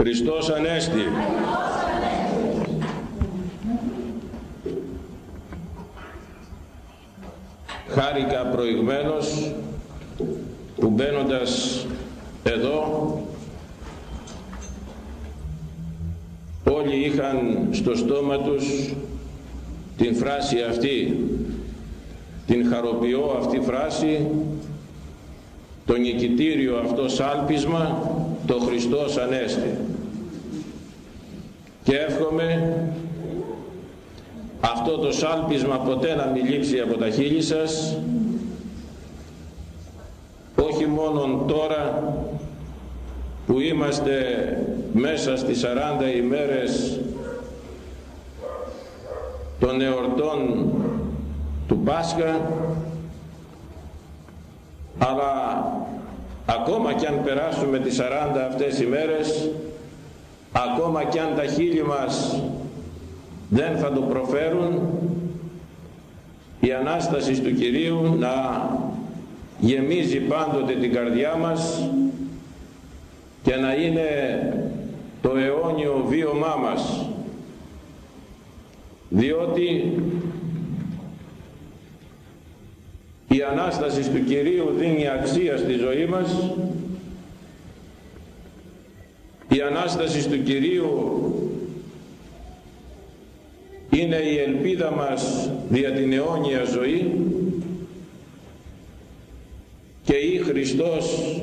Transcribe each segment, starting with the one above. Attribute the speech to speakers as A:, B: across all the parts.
A: Χριστός Ανέστη. Χάρηκα προηγμένως που μπαίνοντας εδώ όλοι είχαν στο στόμα τους την φράση αυτή, την χαροποιώ αυτή φράση, το νικητήριο αυτό σάλπισμα, το Χριστός Ανέστη. Και εύχομαι αυτό το σάλπισμα ποτέ να μην λείψει από τα χείλη σας, όχι μόνον τώρα που είμαστε μέσα στις 40 ημέρες των εορτών του Πάσχα αλλά ακόμα κι αν περάσουμε τις 40 αυτές ημέρες ακόμα κι αν τα χείλη μας δεν θα το προφέρουν η Ανάσταση του Κυρίου να γεμίζει πάντοτε την καρδιά μας και να είναι το αιώνιο βίωμά μας. Διότι η Ανάσταση του Κυρίου δίνει αξία στη ζωή μας η Ανάστασης του Κυρίου είναι η ελπίδα μας δια την αιώνια ζωή και ή Χριστός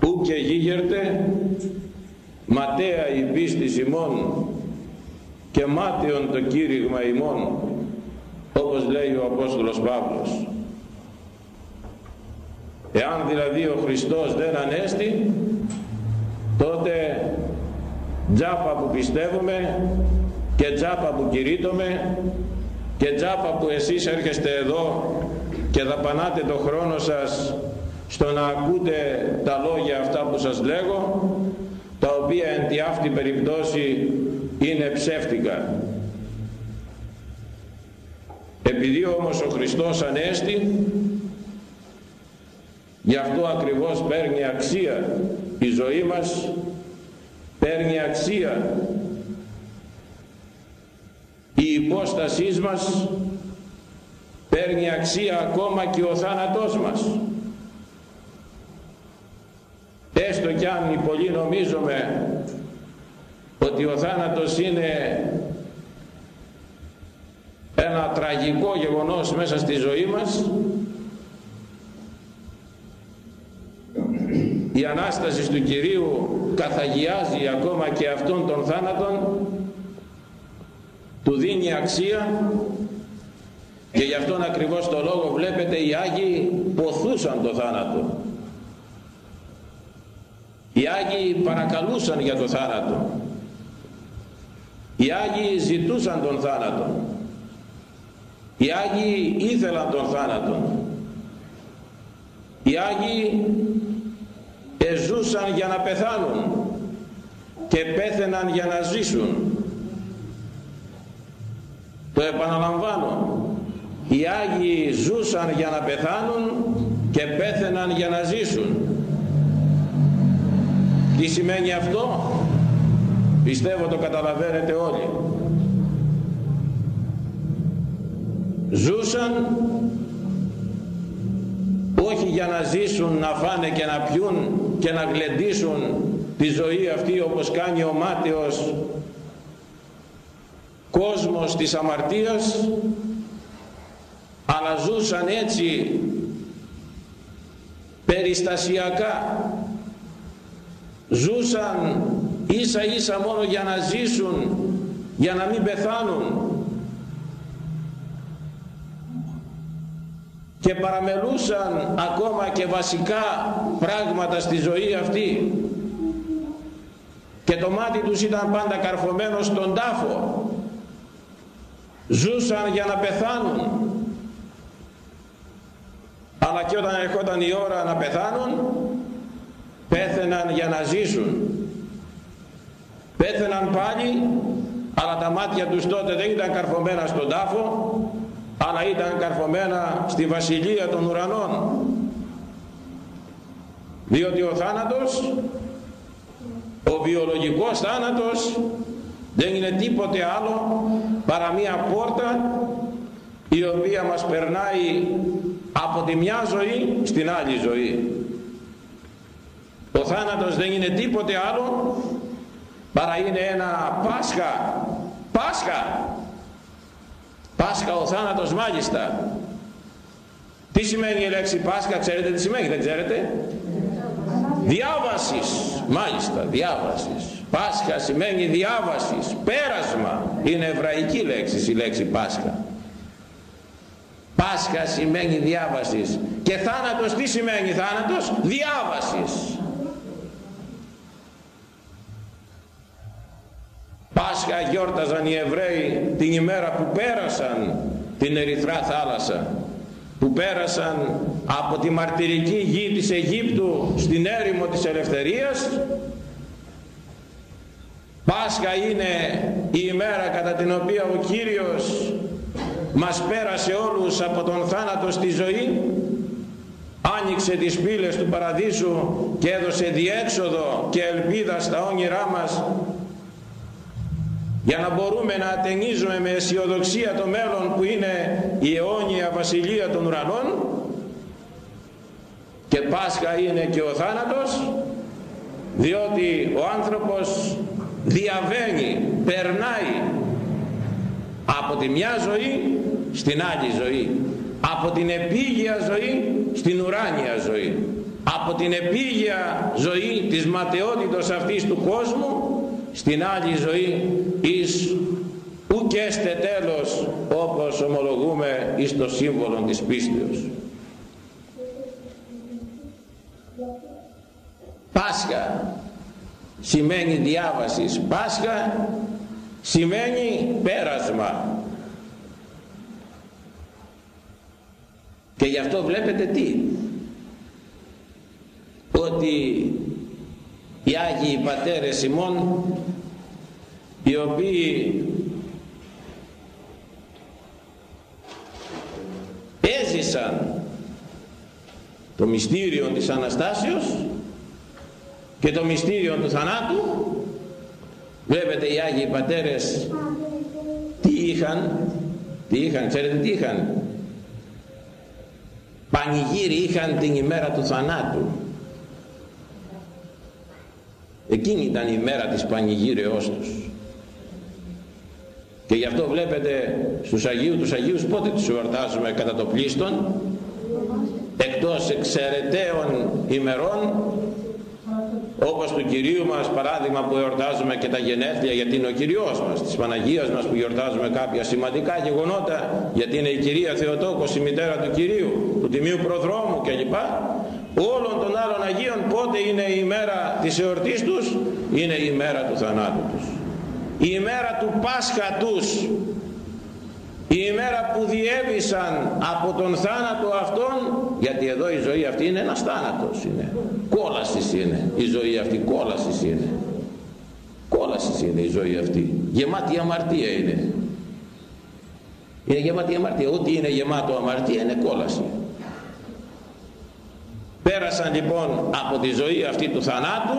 A: ου και γίγερτε ματέα η πίστη ημών και μάταιον το κήρυγμα ημών όπως λέει ο Απόστολος Παύλος εάν δηλαδή ο Χριστός δεν ανέστη τότε τζάπα που πιστεύουμε και τζάπα που κηρύττουμε και τζάπα που εσείς έρχεστε εδώ και δαπανάτε το χρόνο σας στο να ακούτε τα λόγια αυτά που σας λέγω τα οποία εν τη αυτή περιπτώσει είναι ψεύτικα. Επειδή όμως ο Χριστός ανέστη γι' αυτό ακριβώς παίρνει αξία η ζωή μας παίρνει αξία η υπόστασή μας παίρνει αξία ακόμα και ο θάνατός μας. Έστω κι αν οι πολλοί νομίζουμε ότι ο θάνατος είναι ένα τραγικό γεγονός μέσα στη ζωή μας η Ανάσταση του Κυρίου καθαγιάζει ακόμα και αυτόν τον θάνατον του δίνει αξία και γι' αυτόν ακριβώς το λόγο βλέπετε οι Άγιοι ποθούσαν το θάνατο. Οι Άγιοι παρακαλούσαν για το θάνατο. Οι Άγιοι ζητούσαν τον θάνατο. Οι Άγιοι ήθελαν τον θάνατο. Οι Άγιοι εζούσαν για να πεθάνουν και πέθαιναν για να ζήσουν. Το επαναλαμβάνω. Οι Άγιοι ζούσαν για να πεθάνουν και πέθαιναν για να ζήσουν. Τι σημαίνει αυτό; Πιστεύω το καταλαβαίνετε όλοι. Ζούσαν όχι για να ζήσουν, να φάνε και να πιούν και να γλεντήσουν τη ζωή αυτή όπως κάνει ο μάταιος. Κόσμος της αμαρτίας αλλά ζούσαν έτσι περιστασιακά. Ζούσαν ίσα ίσα μόνο για να ζήσουν για να μην πεθάνουν και παραμελούσαν ακόμα και βασικά πράγματα στη ζωή αυτή. Και το μάτι τους ήταν πάντα καρφωμένο στον τάφο. Ζούσαν για να πεθάνουν. Αλλά και όταν ερχόταν η ώρα να πεθάνουν πέθαιναν για να ζήσουν. Πέθαιναν πάλι αλλά τα μάτια τους τότε δεν ήταν καρφωμένα στον τάφο αλλά ήταν καρφωμένα στη βασιλεία των ουρανών. Διότι ο θάνατος ο βιολογικός θάνατος δεν είναι τίποτε άλλο παρά μία πόρτα η οποία μας περνάει από τη μια ζωή στην άλλη ζωή. Ο θάνατος δεν είναι τίποτε άλλο παρά είναι ένα Πάσχα Πάσχα Πάσχα ο θάνατος μάλιστα. Τι σημαίνει η λέξη Πάσχα ξέρετε τι σημαίνει δεν ξέρετε; Διάβασης μάλιστα διάβασης. Πάσχα σημαίνει διάβασης πέρασμα. Είναι εβραϊκή λέξη η λέξη Πάσχα. Πάσχα σημαίνει διάβασης. Και θάνατος τι σημαίνει θάνατος; Διάβασης Πάσχα γιόρταζαν οι Εβραίοι την ημέρα που πέρασαν την Ερυθρά θάλασσα που πέρασαν από τη μαρτυρική γη της Αιγύπτου στην έρημο της ελευθερίας. Πάσχα είναι η ημέρα κατά την οποία ο Κύριος μας πέρασε όλους από τον θάνατο στη ζωή άνοιξε τις πύλες του παραδείσου και έδωσε διέξοδο και ελπίδα στα όνειρά μας για να μπορούμε να ατενίζουμε με αισιοδοξία το μέλλον που είναι η αιώνια βασιλεία των ουρανών και Πάσχα είναι και ο θάνατος διότι ο άνθρωπος διαβαίνει, περνάει από τη μια ζωή στην άλλη ζωή από την επίγεια ζωή στην ουράνια ζωή από την επίγεια ζωή της ματαιότητος αυτής του κόσμου στην άλλη ζωή εις ουκέστε τέλος όπως ομολογούμε εις το σύμβολο της πίστεως. Πάσχα σημαίνει διάβασης, Πάσχα σημαίνει πέρασμα. Και γι' αυτό βλέπετε τι, ότι οι Άγιοι Πατέρες ημών οι οποίοι έζησαν το μυστήριο της Αναστάσεως και το μυστήριο του θανάτου βλέπετε οι Άγιοι Πατέρες τι είχαν τι είχαν ξέρετε τι είχαν. Πανηγύρι είχαν την ημέρα του θανάτου εκείνη ήταν η μέρα της πανηγύρεώς τους. Και γι' αυτό βλέπετε στους Αγίου τους Αγίους πότε τους εορτάζουμε κατά το πλήστον; Εκτός εξαιρεταίων ημερών όπως του Κυρίου μας παράδειγμα που εορτάζουμε και τα γενέθλια γιατί είναι ο Κυριός μας της Παναγίας μας που γιορτάζουμε κάποια σημαντικά γεγονότα γιατί είναι η Κυρία Θεοτόκος η μητέρα του Κυρίου του Τιμίου Προδρόμου κλπ όλων των άλλων Αγίων πότε είναι η ημέρα της εορτής τους είναι η ημέρα του θανάτου τους. Η ημέρα του Πάσχα τους. Η ημέρα που διέβησαν από τον θάνατο αυτόν γιατί εδώ η ζωή αυτή είναι ένας θάνατος είναι. Κόλασης είναι. Η ζωή αυτή κόλασης είναι. Κόλασης είναι η ζωή αυτή. Γεμάτη αμαρτία είναι. Είναι γεμάτη αμαρτία. Ό,τι είναι γεμάτο αμαρτία είναι κόλαση πέρασαν λοιπόν από τη ζωή αυτή του θανάτου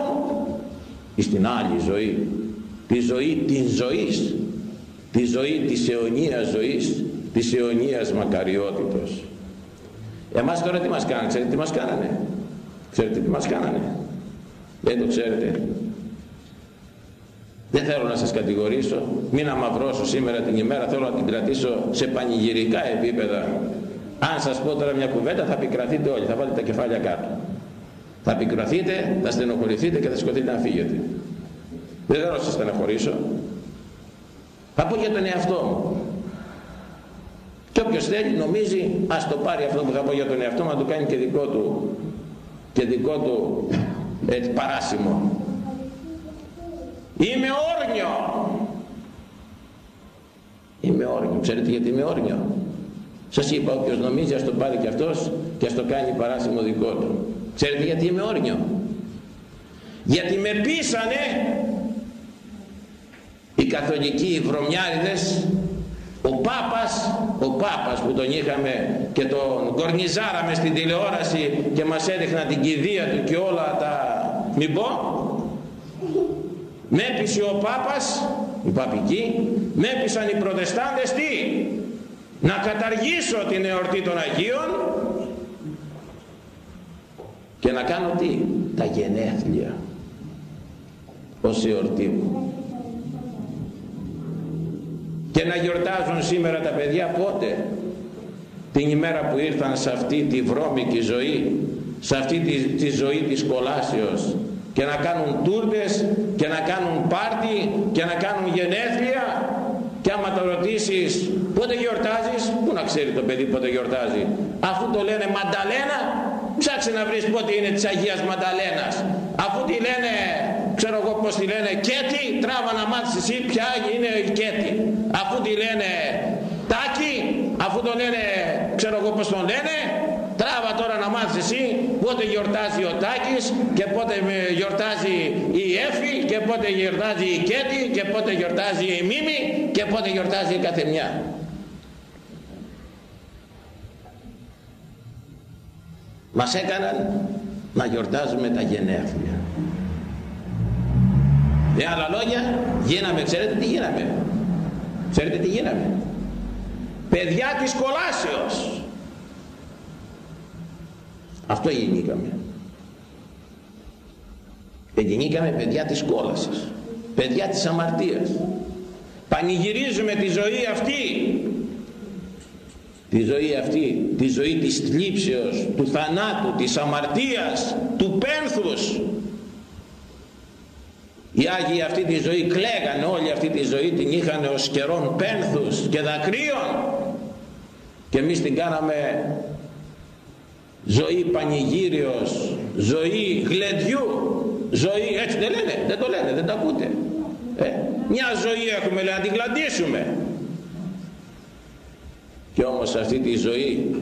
A: στην άλλη ζωή. Τη ζωή της ζωής. Τη ζωή της αιωνίας ζωής της αιωνίας μακαριότητος. Εμάς τώρα τι μας κάνανε ξέρετε τι μας κάνανε; Ξέρετε τι μας κάνανε; Δεν το ξέρετε. Δεν θέλω να σας κατηγορήσω. Μην αμαυρώσω σήμερα την ημέρα. Θέλω να την κρατήσω σε πανηγυρικά επίπεδα αν σας πω τώρα μια κουβέντα θα πικραθείτε όλοι, θα βάλετε τα κεφάλια κάτω. Θα πικραθείτε, θα στενοχωρηθείτε και θα σηκωθείτε να φύγετε. Δεν θέλω να σας στενοχωρήσω. Θα πω για τον εαυτό μου. Και όποιος θέλει νομίζει ας το πάρει αυτό που θα πω για τον εαυτό μου να το κάνει και δικό του και δικό του έτσι, παράσημο. Είμαι όρνιο. Είμαι όρνιο. Ξέρετε γιατί είμαι όρνιο; Σας είπα όποιος νομίζει ας το πάρει και αυτός και ας το κάνει παράσημο δικό του. Ξέρετε γιατί είμαι όρνιο; Γιατί με πείσανε οι καθολικοί οι βρωμιάριδες ο Πάπας ο Πάπας που τον είχαμε και τον κορνιζάραμε στην τηλεόραση και μας έδειχνα την κηδεία του και όλα τα μην πω με έπεισε ο Πάπας οι παπικοί με έπεισαν οι προτεστάντες τι; Να καταργήσω την εορτή των Αγίων και να κάνω τι; Τα γενέθλια ως εορτή μου. Και να γιορτάζουν σήμερα τα παιδιά πότε; Την ημέρα που ήρθαν σε αυτή τη βρώμικη ζωή σε αυτή τη, τη ζωή της κολάσεως και να κάνουν τούρτες και να κάνουν πάρτι και να κάνουν γενέθλια και άμα το ρωτήσεις πότε γιορτάζεις πού να ξέρει το παιδί πότε γιορτάζει. Αφού το λένε Μανταλένα ψάξε να βρεις πότε είναι της Αγίας Μανταλένας. Αφού τη λένε ξέρω εγώ πως τη λένε Κέτη τράβα να μάθεις εσύ ποια είναι η Κέτη. Αφού τη λένε Τάκη αφού το λένε ξέρω εγώ πως τον λένε τράβα τώρα να μάθεις εσύ πότε γιορτάζει ο Τάκης και πότε γιορτάζει η Έφη και πότε γιορτάζει η Κέτη και πότε γιορτάζει η Μίμη και πότε γιορτάζει η καθεμιά. Μας έκαναν να γιορτάζουμε τα γενέθλια με άλλα λόγια γίναμε ξέρετε τι γίναμε; Ξέρετε τι γίναμε; Παιδιά της κολάσεως αυτό γεννήκαμε. Γεννήκαμε παιδιά της κόλασης παιδιά της αμαρτίας. Πανηγυρίζουμε τη ζωή αυτή. Τη ζωή αυτή τη ζωή της θλίψεως του θανάτου, της αμαρτίας του πένθους. Οι Άγιοι αυτή τη ζωή κλαίγανε όλη αυτή τη ζωή την είχαν ως καιρών πένθους και δακρύων. Και εμείς την κάναμε ζωή πανηγύριος ζωή γλεντιού ζωή έτσι δεν λένε δεν το λένε δεν τα ακούτε. Ε, μια ζωή έχουμε λέει να την γλαντήσουμε και όμως αυτή τη ζωή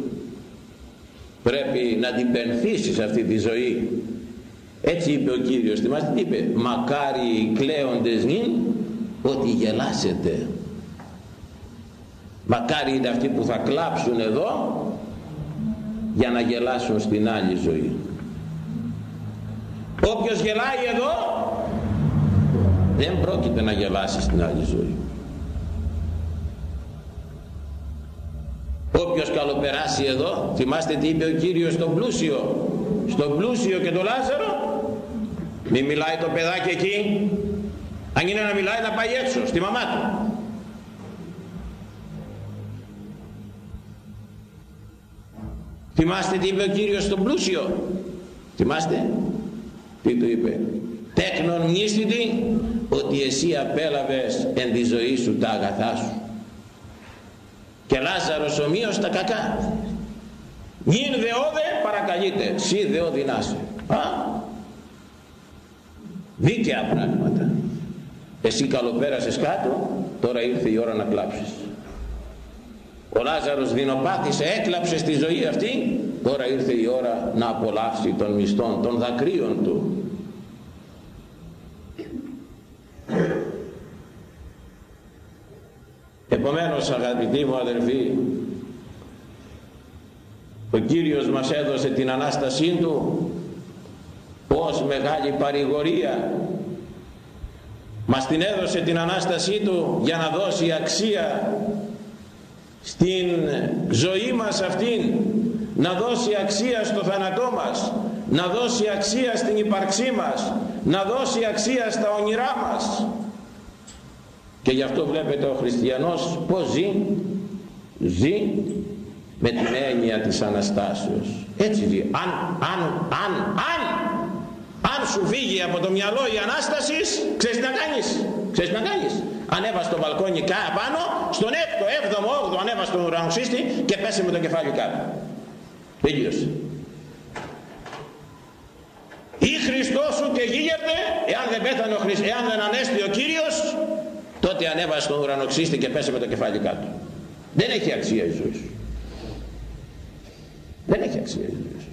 A: πρέπει να την πενθήσεις αυτή τη ζωή. Έτσι είπε ο Κύριος θυμάστε τι είπε; Μακάρι οι κλαίοντες νυν ότι γελάσετε μακάρι είναι αυτοί που θα κλάψουν εδώ για να γελάσουν στην άλλη ζωή. Όποιος γελάει εδώ δεν πρόκειται να γελάσει στην άλλη ζωή. Όποιος καλοπεράσει εδώ θυμάστε τι είπε ο Κύριος στον πλούσιο. Στον πλούσιο και τον Λάζαρο μη μιλάει το παιδάκι εκεί. Αν είναι να μιλάει να πάει έξω στη μαμά του θυμάστε τι είπε ο Κύριος στον πλούσιο; Θυμάστε; Τι του είπε; Τέκνον μνήστητη ότι εσύ απέλαβες εν τη ζωή σου τα αγαθά σου. Και Λάζαρος ομοίως τα κακά. Νυν δεόδε παρακαλείται σύ δεόδυνάσαι α; Δίκαια πράγματα. Εσύ καλοπέρασες κάτω τώρα ήρθε η ώρα να κλάψεις ο Λάζαρος δεινοπάθησε έκλαψε στη ζωή αυτή. Τώρα ήρθε η ώρα να απολαύσει των μισθών των δακρύων του. Επομένως αγαπητοί μου αδελφοί ο Κύριος μας έδωσε την Ανάστασή Του ως μεγάλη παρηγορία. Μας την έδωσε την Ανάστασή Του για να δώσει αξία στην ζωή μας αυτήν να δώσει αξία στο θάνατό μας να δώσει αξία στην ύπαρξή μας να δώσει αξία στα όνειρά μας. Και γι' αυτό βλέπετε ο χριστιανός πως ζει. Ζει με την έννοια της Αναστάσεως. Έτσι ζει. Αν, αν, αν, αν αν σου φύγει από το μυαλό η Ανάστασης ξέρεις τι να κάνεις. Ξέρεις τι να κάνεις ανέβα στο μπαλκόνι πάνω στον 6ο, 7ο, 8ο ανέβα στον ουρανοξύστη και πέσε με το κεφάλι κάτω. Τελείωσε ή Χριστός σου και γίγερτε εάν δεν πέθανε ο Χριστός εάν δεν ανέστη ο Κύριος τότε ανέβα στον ουρανοξύστη και πέσε με το κεφάλι κάτω. Δεν έχει αξία η ζωή σου. Δεν έχει αξία η ζωή σου.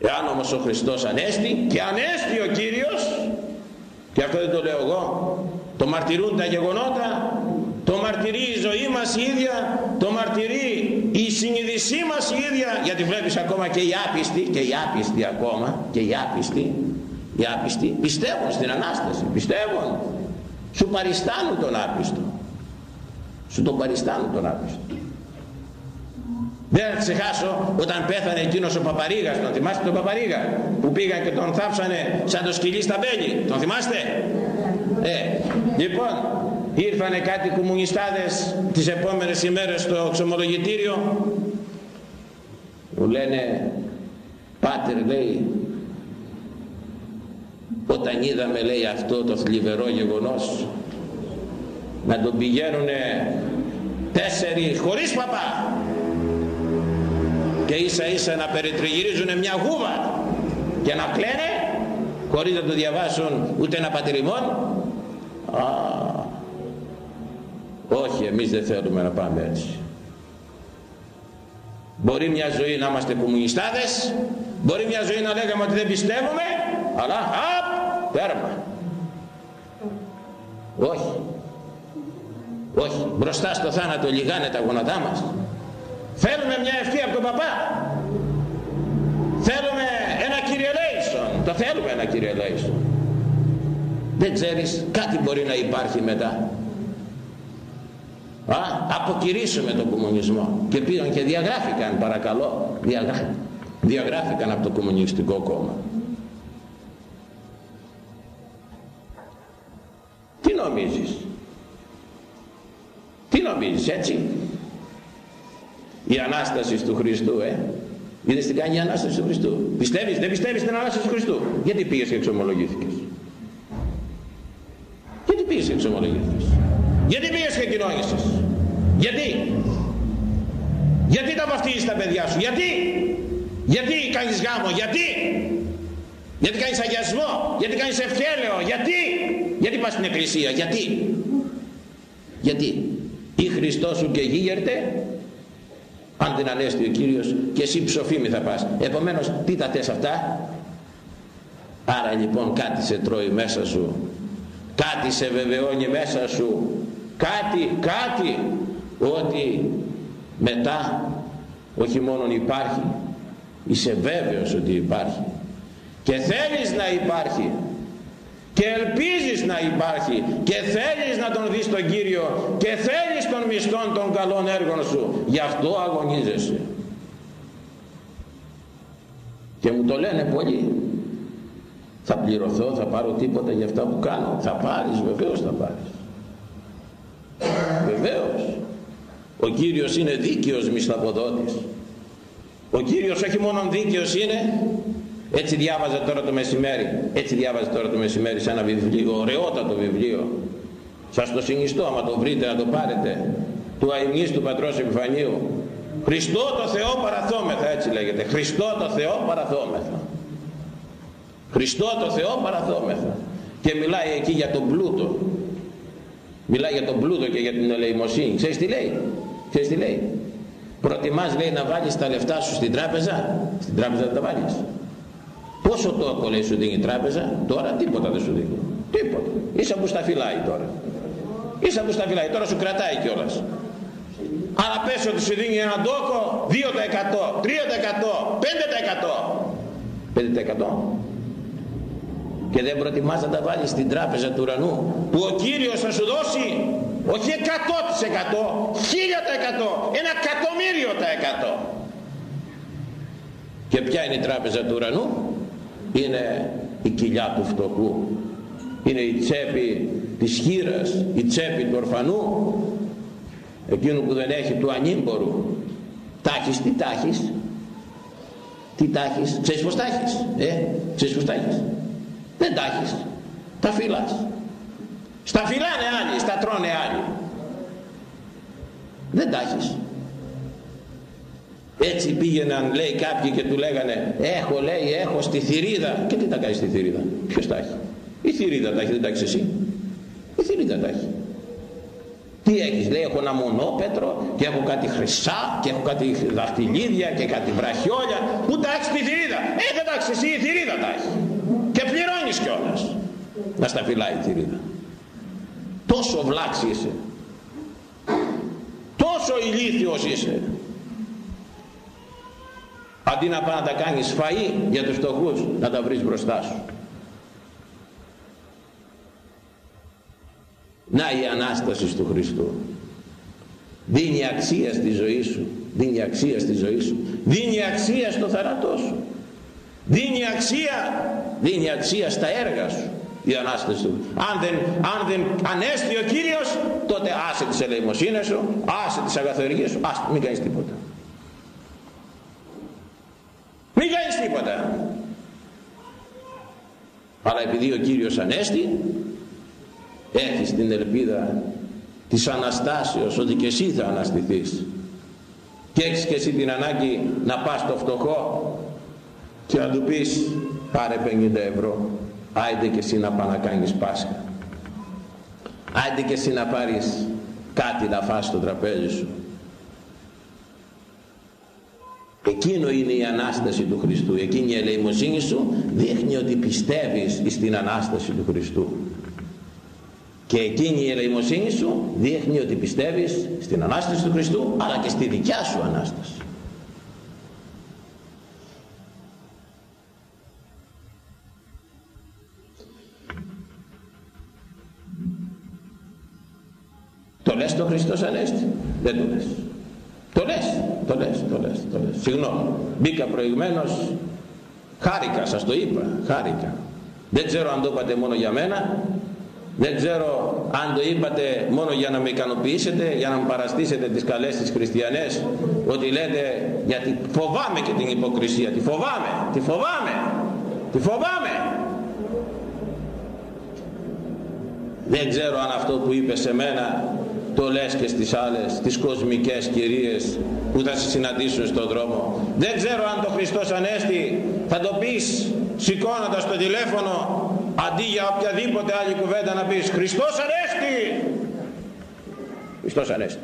A: Εάν όμως ο Χριστός ανέστη και ανέστη ο Κύριος και αυτό δεν το λέω εγώ. Το μαρτυρούν τα γεγονότα το μαρτυρεί η ζωή μας η ίδια, το μαρτυρεί η συνείδησή μας η ίδια, γιατί βλέπεις ακόμα και οι άπιστοι, και οι άπιστοι ακόμα, και οι άπιστοι, οι άπιστοι πιστεύουν στην Ανάσταση, πιστεύουν, σου παριστάνουν τον άπιστο, σου τον παριστάνουν τον άπιστο. Δεν θα ξεχάσω όταν πέθανε εκείνος ο Παπαρίγας, τον θυμάστε τον Παπαρίγα που πήγαν και τον θάψανε σαν το σκυλί στα μπέλη, τον θυμάστε; Ε, λοιπόν, ήρθανε κάτι κομμουνιστάδες τις επόμενες ημέρες στο ξομολογητήριο. Μου λένε πάτερ λέει όταν είδαμε λέει αυτό το θλιβερό γεγονός να τον πηγαίνουνε τέσσερι χωρίς παπά και ίσα ίσα να περιτριγυρίζουν μια γούβα και να κλαίνε χωρίς να το διαβάσουν ούτε ένα πατηριμόν Α, όχι εμείς δεν θέλουμε να πάμε έτσι. Μπορεί μια ζωή να είμαστε κομμουνιστάδες μπορεί μια ζωή να λέγαμε ότι δεν πιστεύουμε αλλά απ, τέρμα. Όχι. Όχι. Μπροστά στο θάνατο λιγάνε τα γονατά μας Θέλουμε μια ευχή από τον παπά. Θέλουμε ένα κυριελέησον. Το θέλουμε ένα κυριελέησον. Δεν ξέρεις κάτι μπορεί να υπάρχει μετά. Α, αποκηρύσουμε τον κομμουνισμό. Και πήγαν και διαγράφηκαν παρακαλώ. Διαγράφηκαν, διαγράφηκαν από το κομμουνιστικό κόμμα. Τι νομίζεις; Τι νομίζεις έτσι; Η Ανάστασης του Χριστού, ε. Είδες τι κάνει η Ανάστασης του Χριστού; Πιστεύεις, δεν πιστεύεις την Ανάσταση του Χριστού; Γιατί πήγες και εξομολογήθηκες; Γιατί πήγες και εξομολογήθηκες; Γιατί πήγες και κοινώνησες; Γιατί; Γιατί τα βαφτίζεις τα παιδιά σου; Γιατί; Γιατί κάνεις γάμο; Γιατί; Γιατί κάνεις αγιασμό; Γιατί κάνεις ευχέλαιο; Γιατί; Γιατί πας στην εκκλησία; Γιατί; Γιατί; Ή Χριστός σου και γίγερτε αν δεν ανέστη ο Κύριος και εσύ ψοφίμη θα πας. Επομένως τι τα θες αυτά; Άρα λοιπόν κάτι σε τρώει μέσα σου. Κάτι σε βεβαιώνει μέσα σου. Κάτι, κάτι. Ότι μετά όχι μόνον υπάρχει είσαι βέβαιος ότι υπάρχει. Και θέλεις να υπάρχει και ελπίζεις να υπάρχει. Και θέλεις να τον δεις τον Κύριο. Και θέλεις τον μισθόν των καλών έργων σου. Γι' αυτό αγωνίζεσαι. Και μου το λένε πολλοί. Θα πληρωθώ, θα πάρω τίποτα για αυτά που κάνω. Θα πάρεις, βεβαίως θα πάρεις. Βεβαίως. Ο Κύριος είναι δίκαιος μισθαποδότης. Ο Κύριος όχι μόνο δίκαιος είναι έτσι διάβαζα τώρα το μεσημέρι, έτσι διάβαζα τώρα το μεσημέρι σε ένα βιβλίο, ωραιότατο βιβλίο. Σας το συνιστώ άμα το βρείτε να το πάρετε. Του Αϊμνής του Πατρός Επιφανίου. Χριστό το Θεό παραθόμεθα έτσι λέγεται. Χριστό το Θεό παραθόμεθα. Χριστό το Θεό παραθόμεθα. Και μιλάει εκεί για τον πλούτο. Μιλάει για τον πλούτο και για την ελεημοσύνη. Ξέρεις τι λέει; Ξέρεις τι λέει; Προτιμάς λέει να βάλεις τα λεφτά σου στην τράπεζα; Στην τράπεζα δεν τα βάλεις. Πόσο τόκο λέει σου δίνει η τράπεζα, τώρα τίποτα δεν σου δίνει. Τίποτα. Ίσα που στα φυλάει τώρα. Ίσα που στα φυλάει, τώρα σου κρατάει κιόλας. Αλλά πες ότι σου δίνει έναν τόκο 2%, 3%, 5%. 5%. Και δεν προτιμάς να τα βάλεις στην τράπεζα του ουρανού που ο Κύριος θα σου δώσει όχι 100%, 1000%, ένα εκατομμύριο τα 100. Και ποια είναι η τράπεζα του ουρανού; Είναι η κοιλιά του φτωχού. Είναι η τσέπη της χείρας η τσέπη του ορφανού εκείνου που δεν έχει του ανήμπορου. Τάχεις τι τάχεις; Τι τάχεις; Ξέρεις πως τάχεις; Ε ξέρεις πως τάχεις; Δεν τάχεις. Τα φυλάς στα φυλάνε άλλοι στα τρώνε άλλοι. Δεν τάχεις έτσι πήγαιναν λέει κάποιοι και του λέγανε έχω λέει έχω στη θηρίδα και τι τα κάνεις στη θηρίδα; Ποιος τα έχει; Η θηρίδα τα έχει δεν τα έχεις εσύ. Η θηρίδα τα έχει. Τι έχεις λέει έχω ένα μονόπετρο και έχω κάτι χρυσά και έχω κάτι δαχτυλίδια και κάτι βραχιόλια που τα έχεις στη θηρίδα. Ε δεν τα έχεις εσύ η θηρίδα τα έχει. Και πληρώνεις κιόλας. Να στα φυλάει η θηρίδα. Τόσο βλάξης είσαι. Πόσο ηλίθιος είσαι αντί να πάει να τα κάνεις φαΐ για τους φτωχούς να τα βρεις μπροστά σου. Να η Ανάστασης του Χριστού. Δίνει αξία στη ζωή σου. Δίνει αξία στη ζωή σου. Δίνει αξία στο θάνατό σου. Δίνει αξία. Δίνει αξία στα έργα σου η Ανάστασης του αν δεν, αν δεν ανέστη ο Κύριος τότε άσε τις ελεημοσύνες σου άσε τις αγαθοεργίες σου άσε, μην κάνεις τίποτα μην κάνεις τίποτα. Αλλά επειδή ο Κύριος ανέστη έχεις την ελπίδα της Αναστάσεως ότι και εσύ θα αναστηθείς. Και έχεις και εσύ την ανάγκη να πας στο φτωχό και να του πεις πάρε 50 ευρώ άιντε και εσύ να πάει να κάνεις Πάσχα. Άιντε και εσύ να πάρεις κάτι να φας στο τραπέζι σου εκείνο είναι η Ανάσταση του Χριστού εκείνη η ελεημοσύνη σου δείχνει ότι πιστεύεις στην Ανάσταση του Χριστού και εκείνη η ελεημοσύνη σου δείχνει ότι πιστεύεις στην Ανάσταση του Χριστού αλλά και στη δικιά σου Ανάσταση Το λες το Χριστός Ανέστη; Δεν το λες. Το λες, το λες, το λες, το λες. Συγγνώμη. Μπήκα προηγουμένως, χάρηκα, σας το είπα, χάρηκα. Δεν ξέρω αν το είπατε μόνο για μένα, δεν ξέρω αν το είπατε μόνο για να με ικανοποιήσετε, για να μου παραστήσετε τις καλές τις χριστιανές, ότι λέτε, γιατί φοβάμαι και την υποκρισία, τη φοβάμαι, τη φοβάμαι, τη φοβάμαι. Δεν ξέρω αν αυτό που είπες σε μένα το λες και στις άλλες, τις κοσμικές κυρίες που θα σε συναντήσουν στον δρόμο. Δεν ξέρω αν το Χριστός Ανέστη θα το πεις σηκώνοντας το τηλέφωνο αντί για οποιαδήποτε άλλη κουβέντα να πεις Χριστός Ανέστη. Χριστός Ανέστη.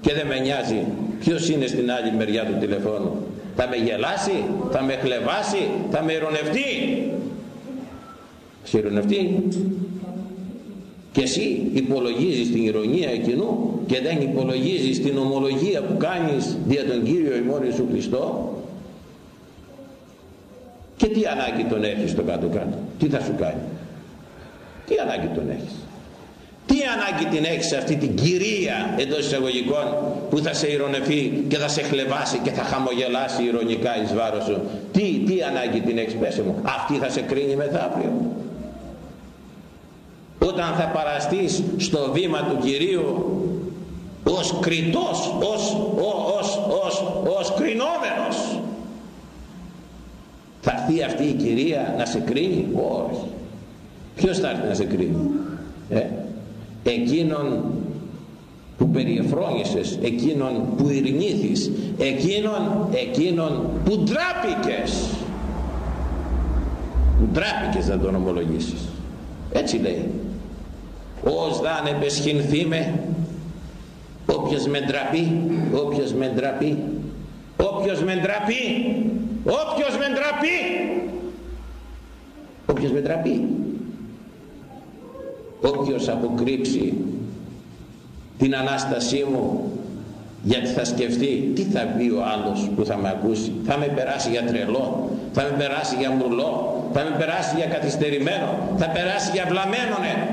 A: Και δεν με νοιάζει ποιος είναι στην άλλη μεριά του τηλεφώνου. Θα με γελάσει, θα με χλεβάσει, θα με ειρωνευτεί. Σε ειρωνευτεί και εσύ υπολογίζεις την ηρωνία εκείνου και δεν υπολογίζεις την ομολογία που κάνεις δια τον Κύριο ημών Ιησού Χριστό. Και τι ανάγκη τον έχεις στο κάτω κάτω τι θα σου κάνει. Τι ανάγκη τον έχεις. Τι ανάγκη την έχεις αυτή την κυρία εντός εισαγωγικών που θα σε ηρωνευτεί και θα σε χλεβάσει και θα χαμογελάσει ηρωνικά εις βάρος σου. Τι, τι ανάγκη την έχεις πέσε μου. Αυτή θα σε κρίνει μεθαύριο όταν θα παραστείς στο βήμα του Κυρίου ως κριτός, ως, ως, ως, ως κρινόμενος. Θα έρθει αυτή η κυρία να σε κρίνει; Όχι. Ποιος θα έρθει να σε κρίνει; Ε; εκείνον που περιεφρόνησες εκείνον που ειρνήθης εκείνον, εκείνον που ντράπηκες. Που ντράπηκες να τον ομολογήσεις. Έτσι λέει ως δαν επεσχυνθήμε όποιος με ντραπεί όποιος με ντραπεί. Όποιος με ντραπεί όποιος με ντραπεί. Όποιος με ντραπεί. Όποιος αποκρύψει την Ανάστασή μου γιατί θα σκεφτεί τι θα πει ο άλλος που θα με ακούσει. Θα με περάσει για τρελό θα με περάσει για μουρλό θα με περάσει για καθυστερημένο θα περάσει για βλαμένονε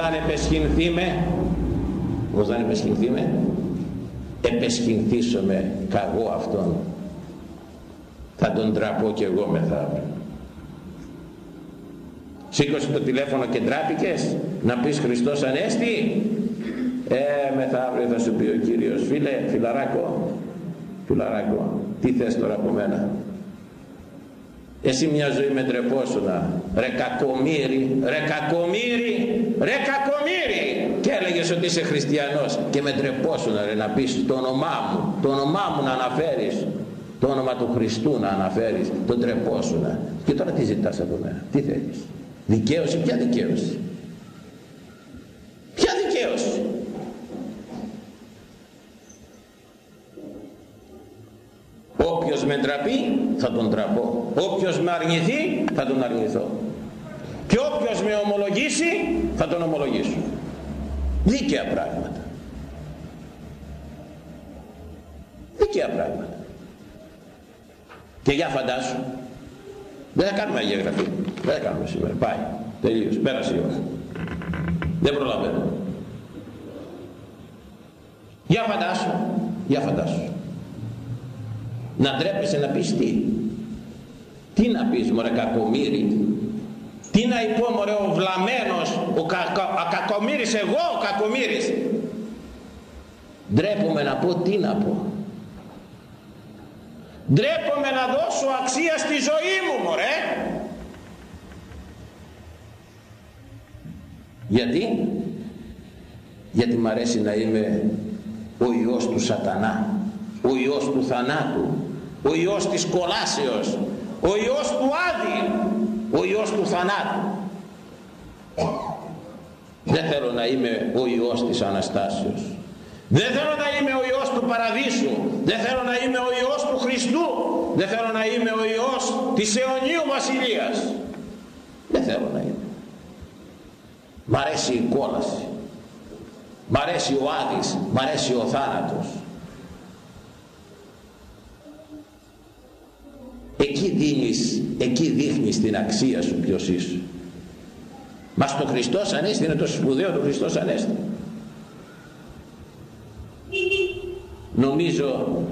A: ως δαν επεσχυνθήμε. Ως δαν επεσχυνθήμε. Επεσχυνθήσομαι καγώ αυτόν. Θα τον τραπώ κι εγώ μεθαύριο. Σήκωσε το τηλέφωνο και τράπηκες να πεις Χριστός Ανέστη. Ε μεθαύριο θα σου πει ο Κύριος. Φίλε φιλαράκο. Φιλαράκο τι θες τώρα από μένα; Εσύ μια ζωή με τρεπόσουνα ρε κακομύρι ρε κακομύρι ρε κακομύρι και έλεγες ότι είσαι χριστιανός. Και με τρεπόσουνα ρε να πεις το όνομά μου. Το όνομά μου να αναφέρεις. Το όνομα του Χριστού να αναφέρεις. Τον τρεπόσουνα και τώρα τι ζητάς από μένα; Τι θέλεις; Δικαίωση; Ποια δικαίωση; Ποια δικαίωση; Όποιος με ντραπεί θα τον τραπώ όποιος με αρνηθεί θα τον αρνηθώ και όποιος με ομολογήσει θα τον ομολογήσω. Δίκαια πράγματα. Δίκαια πράγματα. Και για φαντάσου. Δεν θα κάνουμε Αγία Γραφή. Δεν θα κάνουμε σήμερα. Πάει. Τελείως πέρασε η ώρα. Δεν προλαβαίνω. Για φαντάσου. Για φαντάσου. Να ντρέπεσαι να πεις τι. Τι να πεις μωρέ κακομύρι τι να πω μωρέ ο βλαμένος ο κακομύρης εγώ ο κακομύρης ντρέπομαι να πω τι να πω. Ντρέπομαι να δώσω αξία στη ζωή μου μωρέ. Γιατί; Γιατί μ' αρέσει να είμαι ο Υιός του σατανά ο Υιός του θανάτου ο Υιός της κολάσεως ο Υιός του Άδη ο Υιός του θανάτου. Δεν θέλω να είμαι ο Υιός της Αναστάσεως. Δεν θέλω να είμαι ο Υιός του Παραδείσου. Δεν θέλω να είμαι ο Υιός του Χριστού. Δεν θέλω να είμαι ο Υιός της αιωνίου Βασιλείας. Δεν θέλω να είμαι. Μ' αρέσει η κόλαση. Μ' αρέσει ο Άδης. Μ' αρέσει ο θάνατος εκεί δίνεις εκεί δείχνεις την αξία σου ποιος είσαι. Μας το Χριστός Ανέστη είναι το σπουδαίο το Χριστός Ανέστη. Νομίζω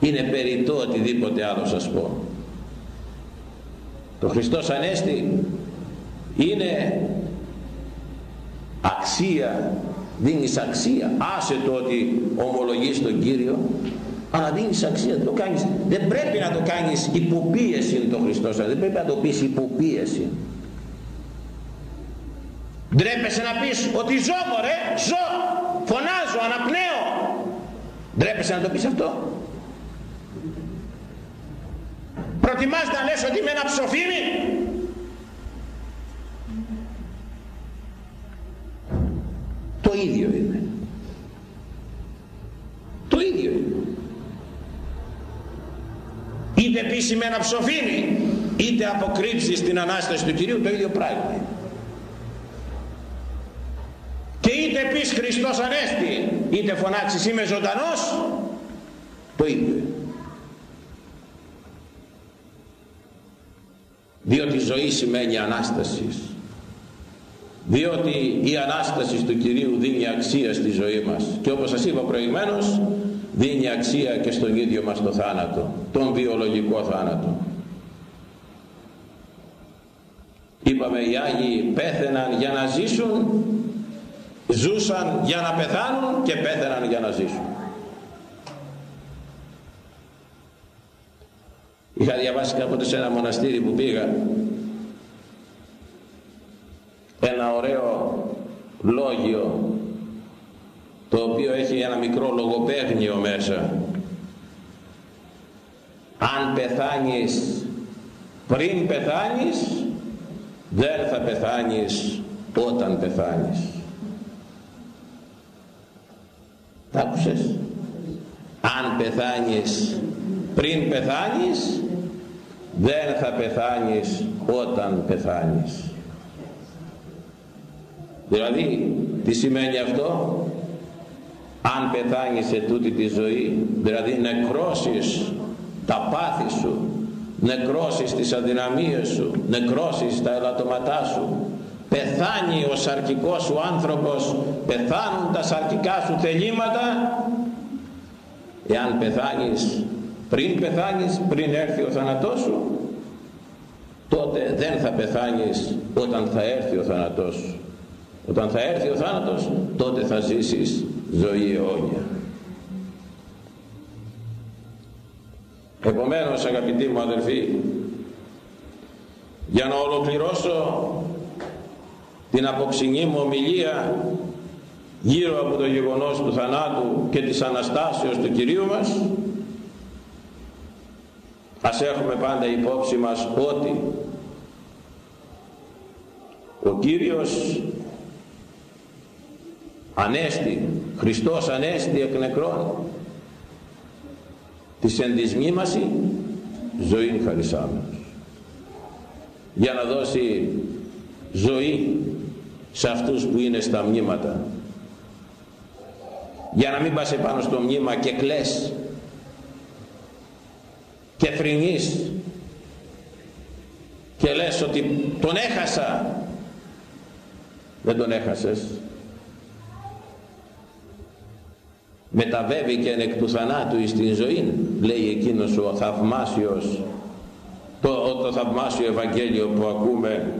A: είναι περιττό οτιδήποτε άλλο σας πω. Το Χριστός Ανέστη είναι αξία δίνεις αξία. Άσε το ότι ομολογείς τον Κύριο αλλά δίνεις αξίας δεν το κάνεις. Δεν πρέπει να το κάνεις υποπίεση το Χριστός δεν πρέπει να το πεις υποπίεση. Ντρέπεσαι να πεις ότι ζω μωρέ ζω. Φωνάζω αναπνέω. Ντρέπεσαι να το πεις αυτό. Προτιμάς να λες ότι είμαι ένα ψοφίμι. Το ίδιο είναι το ίδιο είναι είτε πεις είμαι ένα ψοφίμι είτε αποκρύψεις την Ανάσταση του Κυρίου το ίδιο πράγμα. Είναι και είτε πεις Χριστός Ανέστη είτε φωνάξεις είμαι ζωντανός το ίδιο. Είναι διότι ζωή σημαίνει Ανάσταση. Διότι η Ανάσταση του Κυρίου δίνει αξία στη ζωή μας. Και όπως σας είπα προηγουμένως δίνει αξία και στον ίδιο μας το θάνατο τον βιολογικό θάνατο. Είπαμε οι Άγιοι πέθαιναν για να ζήσουν ζούσαν για να πεθάνουν και πέθαιναν για να ζήσουν. Είχα διαβάσει κάποτε σε ένα μοναστήρι που πήγα ένα ωραίο λόγιο το οποίο έχει ένα μικρό λογοπαίγνιο μέσα. Αν πεθάνεις πριν πεθάνεις δεν θα πεθάνεις όταν πεθάνεις. Τα άκουσες; Αν πεθάνεις πριν πεθάνεις δεν θα πεθάνεις όταν πεθάνεις. Δηλαδή τι σημαίνει αυτό; Αν πεθάνεις σε τούτη τη ζωή δηλαδή νεκρώσεις τα πάθη σου νεκρώσεις τις αδυναμίες σου νεκρώσεις τα ελαττωματά σου πεθάνει ο σαρκικός σου άνθρωπος πεθάνουν τα σαρκικά σου θελήματα. Εάν πεθάνεις πριν πεθάνεις πριν έρθει ο θάνατός σου τότε δεν θα πεθάνεις όταν θα έρθει ο θάνατός σου. Όταν θα έρθει ο θάνατος τότε θα ζήσεις ζωή αιώνια. Επομένως αγαπητοί μου αδελφοί για να ολοκληρώσω την αποξινή μου ομιλία γύρω από το γεγονός του θανάτου και της Αναστάσεως του Κυρίου μας ας έχουμε πάντα υπόψη μας ότι ο Κύριος Ανέστη, Χριστός Ανέστη εκ νεκρών. Της εν της μήμαση ζωή χαρισάμενος. Για να δώσει ζωή σε αυτούς που είναι στα μνήματα. Για να μην πας επάνω στο μνήμα και κλαις και φρυνείς και λες ότι τον έχασα δεν τον έχασες μεταβέβηκε εκ του θανάτου εις την ζωή λέει εκείνος ο θαυμάσιος. Το, το θαυμάσιο Ευαγγέλιο που ακούμε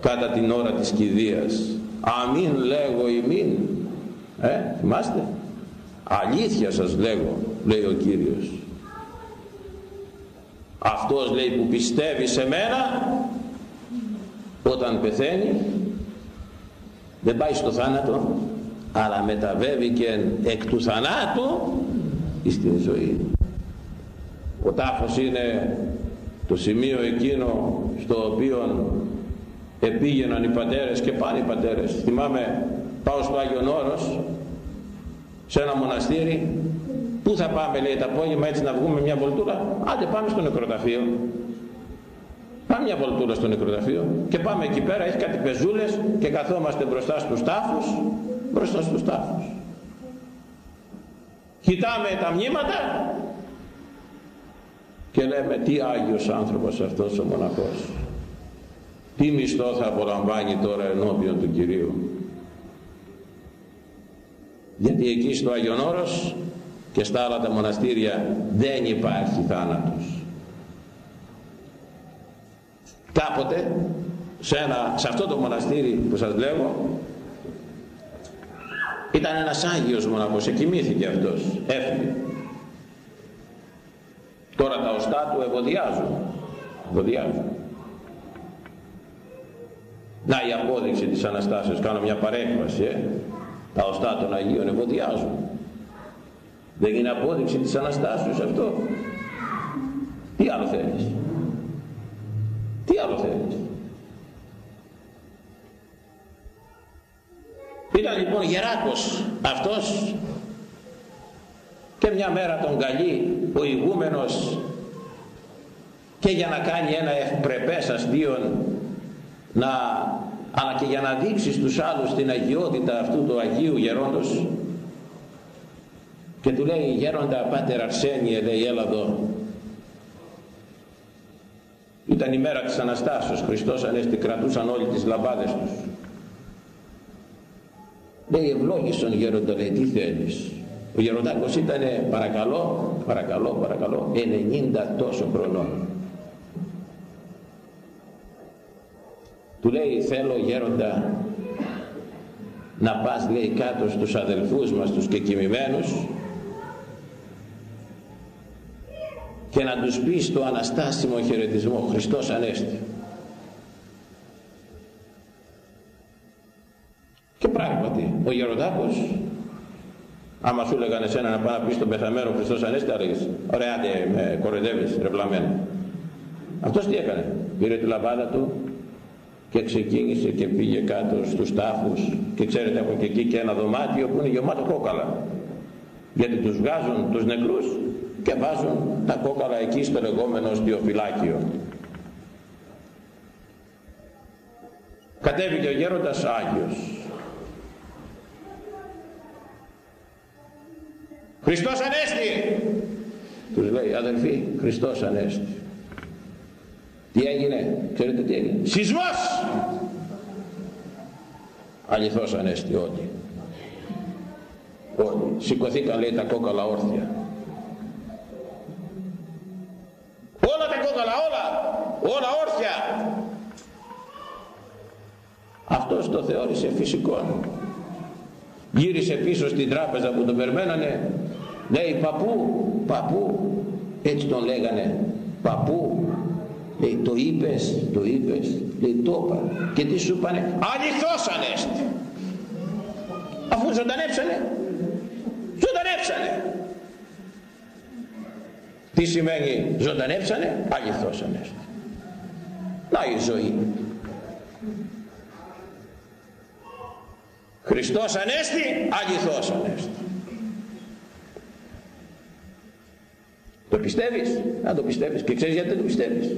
A: κατά την ώρα της κηδείας. Αμήν λέγω ημίν. Ε, θυμάστε; Αλήθεια σας λέγω λέει ο Κύριος. Αυτός λέει που πιστεύει σε μένα όταν πεθαίνει δεν πάει στο θάνατο αλλά μεταβέβει και εκ του θανάτου στην ζωή. Ο τάφος είναι το σημείο εκείνο στο οποίο επήγαιναν οι πατέρες και πάνε οι πατέρες. Θυμάμαι πάω στο Άγιον Όρος σε ένα μοναστήρι. Πού θα πάμε λέει το απόγευμα έτσι να βγούμε μια βολτούρα άντε πάμε στο νεκροταφείο. Πάμε μια βολτούρα στο νεκροταφείο και πάμε εκεί πέρα. Έχει κάτι πεζούλες και καθόμαστε μπροστά στους τάφους μπροστά στους τάφους κοιτάμε τα μνήματα και λέμε τι Άγιος άνθρωπος αυτός ο μοναχός. Τι μισθό θα απολαμβάνει τώρα ενώπιον του Κυρίου γιατί εκεί στο Άγιον Όρος και στα άλλα τα μοναστήρια δεν υπάρχει θάνατος. Κάποτε σε, ένα, σε αυτό το μοναστήρι που σας λέγω ήταν ένας Άγιος μοναχός εκοιμήθηκε αυτός έφυγε. Τώρα τα οστά του ευωδιάζουν ευωδιάζουν. Να η απόδειξη της Αναστάσεως κάνω μια παρέκβαση ε. τα οστά των Αγίων ευωδιάζουν. Δεν είναι απόδειξη της Αναστάσεως αυτό. Τι άλλο θέλεις; Τι άλλο θέλεις; Ήταν λοιπόν γεράκος αυτός και μια μέρα τον καλεί ο ηγούμενος και για να κάνει ένα ευπρεπές αστείον να, αλλά και για να δείξει στους άλλους την αγιότητα αυτού του Αγίου Γερόντος και του λέει γέροντα Πάτερ Αρσένιε λέει έλα εδώ ήταν η μέρα της Αναστάσεως. Χριστός Ανέστη κρατούσαν όλοι τις λαμπάδες τους λέει ευλόγησον γέροντα λέει τι θέλεις. Ο γεροντάκος ήταν παρακαλώ παρακαλώ παρακαλώ 90 τόσο χρονών. Του λέει θέλω γέροντα να πας λέει κάτω στους αδελφούς μας τους και κοιμημένους και να τους πεις το αναστάσιμο χαιρετισμό Χριστός Ανέστη και πράγματι ο Γεροντάκος άμα σου έλεγαν εσένα να πάει να πεις τον πεθαμένο Χριστός Ανέστη θα λέγεις ωραία άντε με κοροϊδεύεις ρευλαμένο αυτός τι έκανε; Πήρε τη λαμπάδα του και ξεκίνησε και πήγε κάτω στους τάφους και ξέρετε από και εκεί και ένα δωμάτιο που είναι γεμάτο κόκαλα. Γιατί τους βγάζουν τους νεκρούς και βάζουν τα κόκαλα εκεί στο λεγόμενο στιοφυλάκιο. Κατέβηκε ο γέροντας Άγιος Χριστός Ανέστη τους λέει αδελφοί Χριστός Ανέστη τι έγινε, ξέρετε τι έγινε; Σεισμός! Αληθώς ανέστη όλοι. Όλοι. Σηκωθήκαν λέει τα κόκαλα όρθια. Όλα τα κόκαλα, όλα. Όλα όρθια. Αυτός το θεώρησε φυσικό. Γύρισε πίσω στην τράπεζα που τον περμένανε. Λέει παππού, παππού. Έτσι τον λέγανε. Παππού, Λέει το είπες, το είπες, λέει το είπα. Και τι σου είπανε, αληθώς ανέστη. Αφού ζωντανέψανε, ζωντανέψανε. Τι σημαίνει ζωντανέψανε, αληθώς ανέστη. Να η ζωή. Χριστός Ανέστη, αληθώς Ανέστη. Το πιστεύεις, να το πιστεύεις και ξέρεις γιατί δεν το πιστεύεις;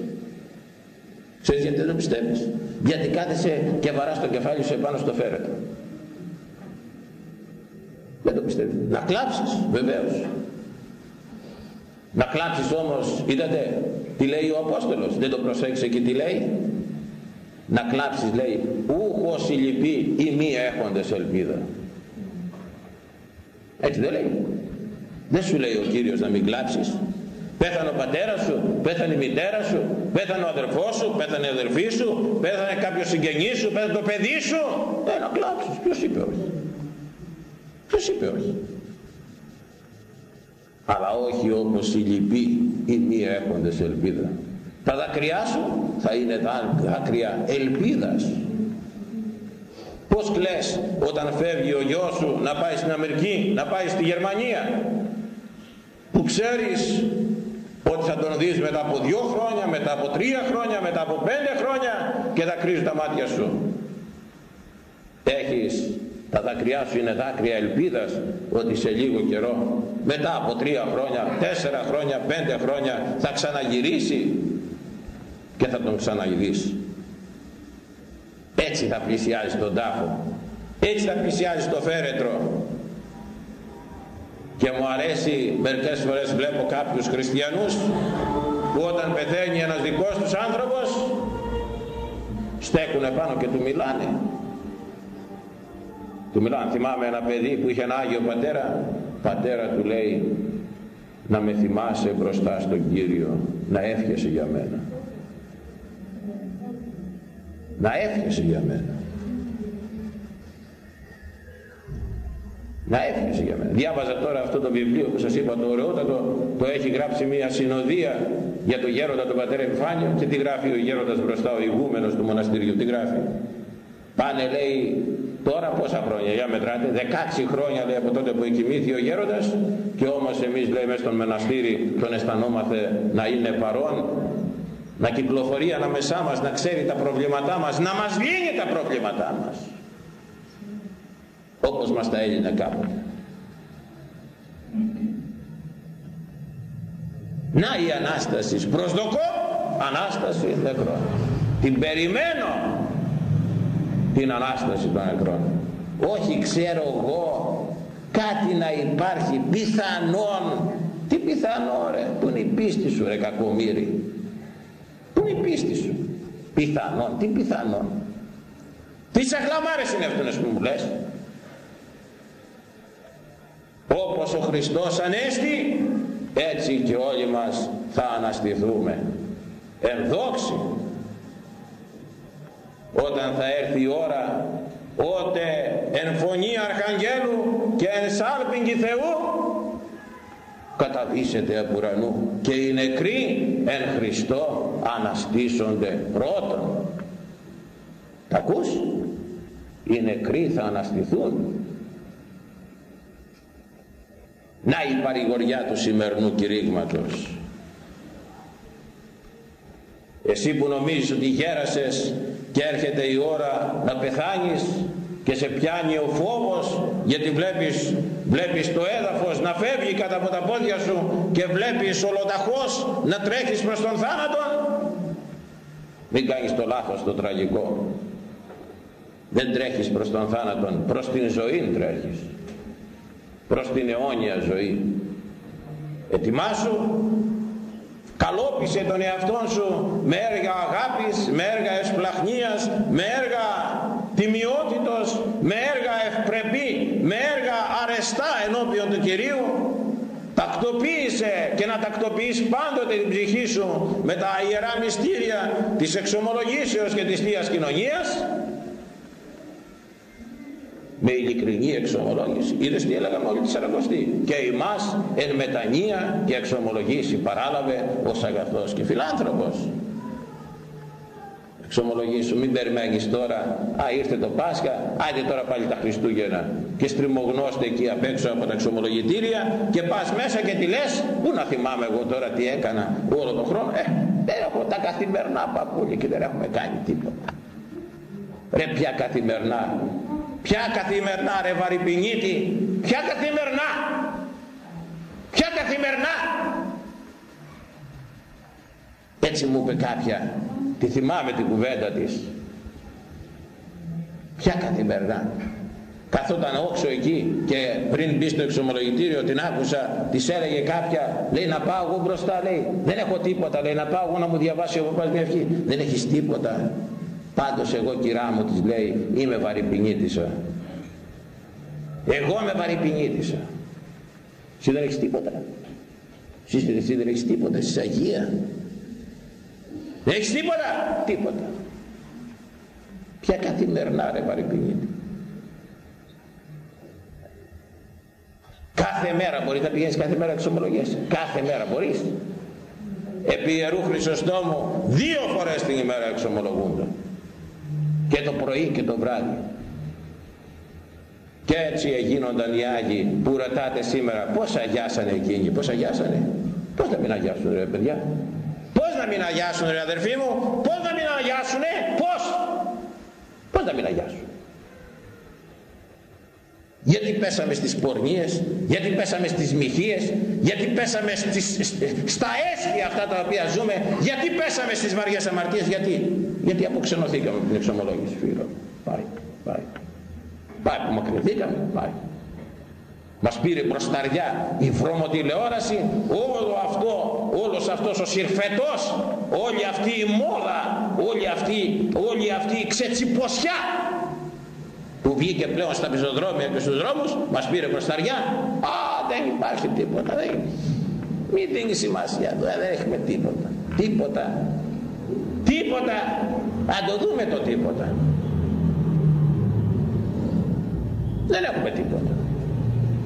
A: Ξέρεις γιατί δεν το πιστεύεις; Γιατί κάθεσαι και βαράς το κεφάλι σου επάνω στο φέρετο. Δεν το πιστεύεις. Να κλάψεις βεβαίως. Να κλάψεις όμως, είδατε τι λέει ο Απόστολος, δεν το προσέξε και τι λέει. Να κλάψεις λέει, ούχος οι λυποί ή μη έχοντες ελπίδα. Έτσι δεν λέει. Δεν σου λέει ο Κύριος να μην κλάψεις. Πέθανε ο πατέρας σου, πέθανε η μητέρα σου, πέθανε ο αδερφός σου, πέθανε η αδερφή σου, πέθανε κάποιος συγγενής σου, πέθανε το παιδί σου. Ε, να κλάψεις. Ποιος είπε όχι. Ποιος είπε όχι. Αλλά όχι όπως οι λοιποί οι μη έχοντες ελπίδα. Τα δάκρυά σου θα είναι τα δάκρυα ελπίδας. Πώς κλαις όταν φεύγει ο γιος σου να πάει στην Αμερική, να πάει στη Γερμανία που ξέρεις ότι θα τον δεις μετά από δύο χρόνια, μετά από τρία χρόνια, μετά από πέντε χρόνια και θα κρίζουν τα μάτια σου. Έχεις, τα δάκρυά σου είναι δάκρυα ελπίδας ότι σε λίγο καιρό, μετά από τρία χρόνια, τέσσερα χρόνια, πέντε χρόνια θα ξαναγυρίσει και θα τον ξαναγυρίσει. Έτσι θα πλησιάζει τον τάφο. Έτσι θα πλησιάζει το φέρετρο και μου αρέσει μερικές φορές βλέπω κάποιους χριστιανούς που όταν πεθαίνει ένας δικός τους άνθρωπος στέκουνε πάνω και του μιλάνε. Του μιλάνε. Θυμάμαι ένα παιδί που είχε ένα Άγιο Πατέρα. Πατέρα του λέει να με θυμάσαι μπροστά στον Κύριο να εύχεσαι για μένα να εύχεσαι για μένα να έφυγες για μένα. Διάβαζα τώρα αυτό το βιβλίο που σας είπα το ωραιότατο, το έχει γράψει μια συνοδεία για το γέροντα τον πατέρα Εμφάνιο και τι γράφει ο γέροντας μπροστά ο ηγούμενος του μοναστηριού, τι γράφει. Πάνε λέει τώρα πόσα χρόνια, για μετράτε, 16 χρόνια λέει από τότε που εκοιμήθη ο γέροντας και όμως εμείς λέει μέσα στον μοναστήρι τον αισθανόμαστε να είναι παρόν να κυκλοφορεί ανάμεσά μας, να ξέρει τα προβλήματά μας, να μας λύνει τα προβλήματά μας όπως μας τα έλυνε κάποτε. Να η Ανάσταση, προσδοκώ Ανάσταση νεκρών. Την περιμένω την Ανάσταση των νεκρών. Όχι ξέρω εγώ κάτι να υπάρχει πιθανόν. Τι πιθανό ρε, που είναι η πίστη σου ρε κακομύρι. Πού είναι η πίστη σου. Πιθανόν, τι πιθανόν. Τι σαχλαμάρες είναι αυτές που μου λες όπως ο Χριστός Ανέστη έτσι και όλοι μας θα αναστηθούμε. Εν δόξη όταν θα έρθει η ώρα ότε εν φωνή Αρχαγγέλου και εν σάλπιγγι Θεού καταβήσετε από ουρανού και οι νεκροί εν Χριστώ αναστήσονται πρώτον. Τα ακούς; Οι νεκροί θα αναστηθούν να η παρηγοριά του σημερινού κηρύγματος. Εσύ που νομίζεις ότι γέρασες και έρχεται η ώρα να πεθάνεις και σε πιάνει ο φόβος γιατί βλέπεις, βλέπεις το έδαφος να φεύγει κατά από τα πόδια σου και βλέπεις ολοταχώς να τρέχεις προς τον θάνατο. Μην κάνεις το λάθος το τραγικό. Δεν τρέχεις προς τον θάνατο προς την ζωή τρέχεις προς την αιώνια ζωή. Ετοιμάσου καλόπισε τον εαυτό σου με έργα αγάπης με έργα εσπλαχνίας με έργα τιμιότητος με έργα ευπρεπή με έργα αρεστά ενώπιον του Κυρίου. Τακτοποίησε και να τακτοποιείς πάντοτε την ψυχή σου με τα ιερά μυστήρια της εξομολογήσεως και της Θείας Κοινωνίας με ειλικρινή εξομολόγηση. Είδες τι έλεγαμε όλη τη Σαρακοστή; Και εμάς εν μετανία και εξομολογήσει παράλαβε ως αγαθός και φιλάνθρωπος. Εξομολογήσου μην περιμένεις τώρα. Α ήρθε το Πάσχα. Άντε τώρα πάλι τα Χριστούγεννα. Και στριμωγνώστε εκεί απ' έξω από τα εξομολογητήρια και πας μέσα και τι λες. Πού να θυμάμαι εγώ τώρα τι έκανα όλο τον χρόνο. Ε δεν έχω τα καθημερινά παππούλια και δεν έχουμε κάνει τίποτα. Ρε πια καθημερινά Ποια καθημερινά ρε βαρυπινίτη, ποια καθημερινά, ποια καθημερινά. Έτσι μου είπε κάποια, τη θυμάμαι την κουβέντα της. Ποια καθημερινά. καθόταν όξω εκεί και πριν μπει στο εξομολογητήριο την άκουσα, της έλεγε κάποια, λέει να πάω εγώ μπροστά, λέει, δεν έχω τίποτα, λέει να πάω εγώ να μου διαβάσει ο παπάς μια ευχή. Δεν έχεις τίποτα. Πάντως εγώ κυρά μου της λέει, είμαι βαρυπινίτησα. Εγώ είμαι βαρυπινίτησα. Εσύ δεν έχεις τίποτα. Εσύ, εσύ δεν έχεις τίποτα, εσύ Αγία. Δεν έχεις τίποτα. Τίποτα. Ποια καθημερινά ρε βαρυπινίτη. Κάθε μέρα μπορείς να πηγαίνεις κάθε μέρα εξομολογίες. Κάθε μέρα μπορείς. Επί Ιερού Χρυσοστόμου δύο φορές την ημέρα εξομολογούνται. Και το πρωί και το βράδυ. Και έτσι έγινονταν οι Άγιοι που ρωτάτε σήμερα πώς αγιάσανε εκείνοι, πώς αγιάσανε; Πώς να μην αγιάσουν ρε παιδιά; Πώς να μην αγιάσουν ρε αδερφοί μου, πώς να μην αγιάσουνε, πώς; Πώς να μην αγιάσουν; Γιατί πέσαμε στις πορνίες, γιατί πέσαμε στις μοιχείες, γιατί πέσαμε στις, στα έσχη αυτά τα οποία ζούμε, γιατί πέσαμε στις βαριές αμαρτίες, γιατί. Γιατί αποξενωθήκαμε από την εξομολόγηση φίλο. Πάει, πάει. Πάει, απομακρυνθήκαμε, πάει. Μας πήρε μπροσταριά η βρωμοτηλεόραση, όλο αυτό, όλος αυτός ο συρφετός, όλη αυτή η μόδα, όλη αυτή, όλη αυτή η ξετσιποσιά που βγήκε πλέον στα πεζοδρόμια και στους δρόμους μας πήρε μπροσταριά. Α δεν υπάρχει τίποτα δεν... μην δίνει σημασία του δεν έχουμε τίποτα. Τίποτα. Τίποτα. Να το δούμε το τίποτα. Δεν έχουμε τίποτα.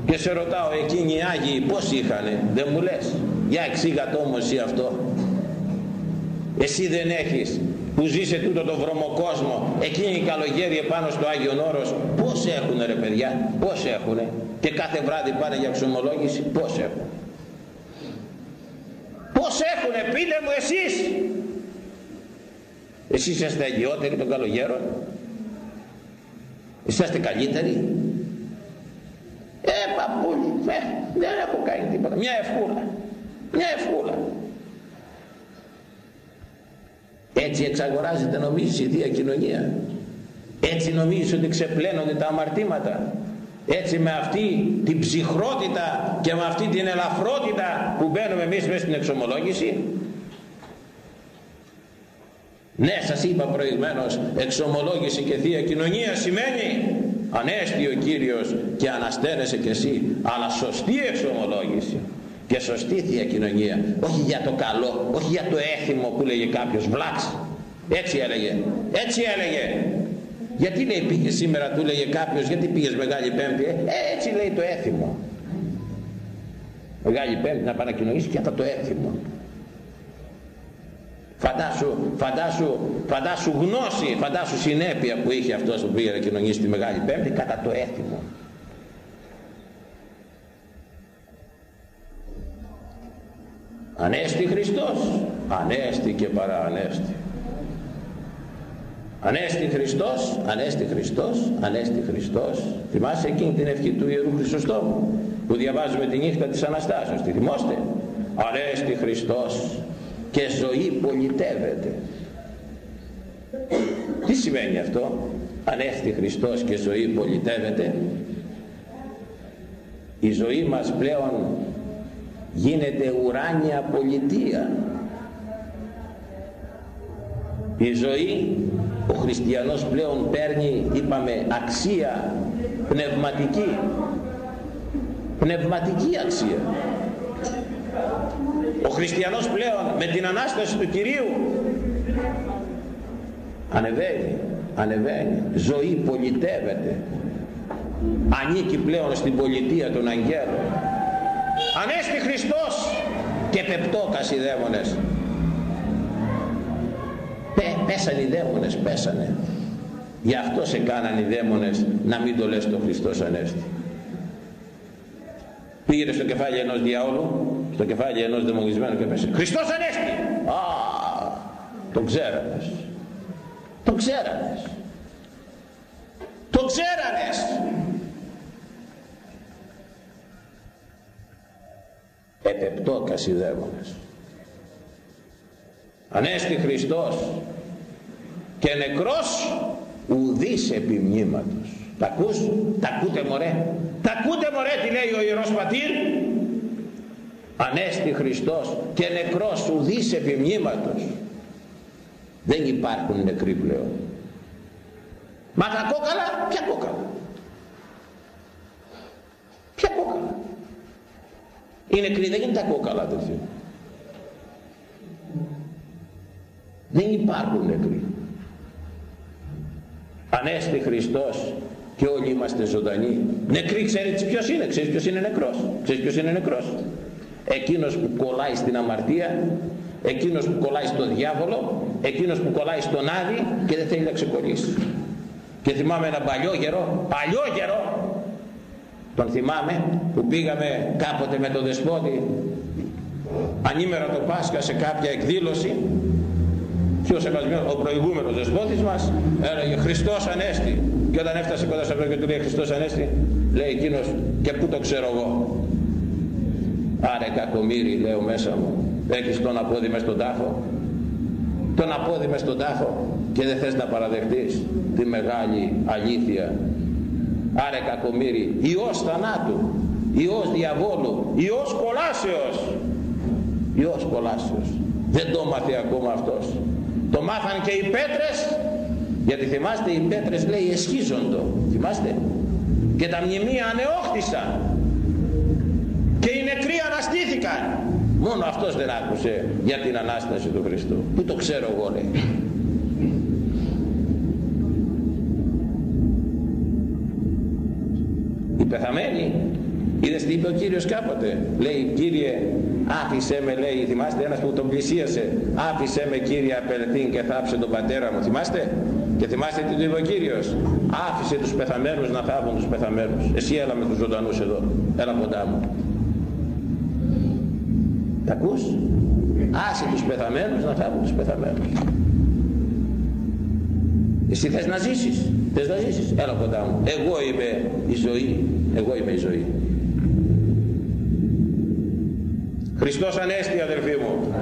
A: Και σε ρωτάω εκείνοι οι Άγιοι πως είχανε δεν μου λες. Για εξήγατο όμως ή αυτό. Εσύ δεν έχεις που ζει σε τούτο το βρωμοκόσμο εκείνοι οι καλογέροι επάνω στο Άγιον Όρος πως έχουνε ρε παιδιά πως έχουνε; Και κάθε βράδυ πάνε για ξομολόγηση πως έχουν πως έχουνε πείτε μου εσείς! Εσείς είστε αγιότεροι των καλογέρων; Είσαστε καλύτεροι; Ε παππούλη ε, δεν έχω κάνει τίποτα. Μια ευχούλα. Μια ευχούλα έτσι εξαγοράζεται νομίζεις η Θεία Κοινωνία. Έτσι νομίζεις ότι ξεπλένονται τα αμαρτήματα. Έτσι με αυτή την ψυχρότητα και με αυτή την ελαφρότητα που μπαίνουμε εμείς μέσα στην εξομολόγηση. Ναι σας είπα προηγουμένως εξομολόγηση και Θεία Κοινωνία σημαίνει ανέστη ο Κύριος και ανασταίνεσαι κι εσύ αλλά σωστή εξομολόγηση και σωστή θεία κοινωνία όχι για το καλό όχι για το έθιμο που λέγε κάποιος βλάξ έτσι έλεγε έτσι έλεγε. Γιατί λέει πήγε σήμερα του λέγε κάποιος γιατί πήγες Μεγάλη Πέμπτη ε, έτσι λέει το έθιμο. Μεγάλη Πέμπτη να παρακοινωνήσει και αυτό το έθιμο. Φαντάσου, φαντάσου, φαντάσου γνώση, φαντάσου συνέπεια που είχε αυτός που πήγε να κοινωνήσει τη Μεγάλη Πέμπτη κατά το έθιμο. Ανέστη Χριστός, ανέστη και παρά ανέστη. Ανέστη Χριστός, ανέστη Χριστός, ανέστη Χριστός. Θυμάσαι εκείνη την ευχή του Ιερού Χρυσοστόμου που διαβάζουμε τη νύχτα της Αναστάσεως. Τη θυμόστε; Ανέστη Χριστός και ζωή πολιτεύεται. Τι σημαίνει αυτό; Ανέστη Χριστός και ζωή πολιτεύεται. Η ζωή μας πλέον γίνεται ουράνια πολιτεία. Η ζωή ο χριστιανός πλέον παίρνει είπαμε αξία πνευματική. Πνευματική αξία. Ο χριστιανός πλέον με την Ανάσταση του Κυρίου ανεβαίνει ανεβαίνει. Ζωή πολιτεύεται. Ανήκει πλέον στην πολιτεία των αγγέλων Ανέστη Χριστός και πεπτόκας οι δαίμονες. Πέ, πέσανε οι δαίμονες, πέσανε. Γι' αυτό σε κάνανε οι δαίμονες να μην το λες το Χριστός Ανέστη. Πήγε στο κεφάλι ενός διαόλου, στο κεφάλι ενός δαιμονισμένου και πέσε. Χριστός Ανέστη! Α, το ξέρανες. Το ξέρανες. Το ξέρανες. Επεπτόκας οι δαίμονες Ανέστη Χριστός και νεκρός ουδής επιμνήματος τα ακούς; Τα ακούτε μωρέ; Τα ακούτε μωρέ τι λέει ο Ιερός Πατήρ; Ανέστη Χριστός και νεκρός ουδής επιμνήματος δεν υπάρχουν νεκροί πλέον. Μα τα κόκαλα; Ποια κόκαλα; Ποια κόκαλα; Οι νεκροί δεν είναι τα κόκαλα αδελφοί δεν υπάρχουν νεκροί. Ανέστη Χριστός και όλοι είμαστε ζωντανοί. Νεκροί ξέρετε ποιος είναι ξέρεις ποιος είναι νεκρός. Ξέρεις ποιος είναι νεκρός. Εκείνος που κολλάει στην αμαρτία εκείνος που κολλάει στον διάβολο εκείνος που κολλάει στον άδει και δεν θέλει να ξεκολλήσει. Και θυμάμαι ένα παλιό γερό παλιό γερό τον θυμάμαι που πήγαμε κάποτε με τον δεσπότη ανήμερα το Πάσχα σε κάποια εκδήλωση. Και ο, ο προηγούμενος δεσπότης μας έλεγε Χριστός Ανέστη και όταν έφτασε κοντά σε αυτό και του λέει Χριστός Ανέστη λέει εκείνος και πού το ξέρω εγώ Άρε κακομύρι λέω μέσα μου έχεις τον απόδι μες στον τάφο τον απόδι μες στον τάφο και δεν θες να παραδεχτείς τη μεγάλη αλήθεια άρε κακομύρι Υιός θανάτου Υιός διαβόλου Υιός κολάσεως. Υιός κολάσεως. Δεν το μάθε ακόμα αυτός. Το μάθαν και οι πέτρες γιατί θυμάστε οι πέτρες λέει εσχίζοντο. Θυμάστε; Και τα μνημεία ανεόχθησαν και οι νεκροί αναστήθηκαν. Μόνο αυτός δεν άκουσε για την Ανάσταση του Χριστού. Που το ξέρω εγώ λέει οι πεθαμένοι είδες τι είπε ο Κύριος κάποτε; Λέει Κύριε άφησέ με λέει θυμάστε ένας που τον πλησίασε. Άφησέ με Κύριε απελθήν και θάψε τον πατέρα μου θυμάστε; Και θυμάστε τι του είπε ο Κύριος; Άφησε τους πεθαμένους να θάβουν τους πεθαμένους εσύ έλα με τους ζωντανούς εδώ. Έλα κοντά μου. Τα ακούς; Άσε τους πεθαμένους να θάβουν τους πεθαμένους. Εσύ θες να ζήσεις; Θες να ζήσεις; Έλα κοντά μου. Εγώ είμαι η ζωή εγώ είμαι η ζωή. Χριστός Ανέστη αδερφοί μου.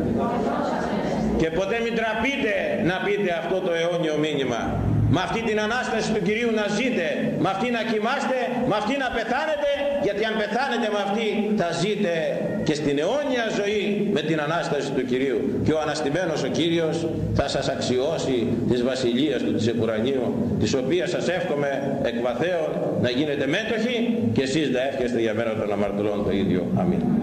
A: Και ποτέ μην τραπείτε να πείτε αυτό το αιώνιο μήνυμα με αυτή την Ανάσταση του Κυρίου να ζείτε με αυτή να κοιμάστε με αυτή να πεθάνετε γιατί αν πεθάνετε με αυτή θα ζείτε και στην αιώνια ζωή με την Ανάσταση του Κυρίου και ο αναστημένος ο Κύριος θα σας αξιώσει της βασιλείας του της Επουρανίου της οποίας σας εύχομαι εκ βαθέων να γίνετε μέτοχοι και εσείς να εύχεστε για μέρα των αμαρτωλών το ίδιο. Αμήν.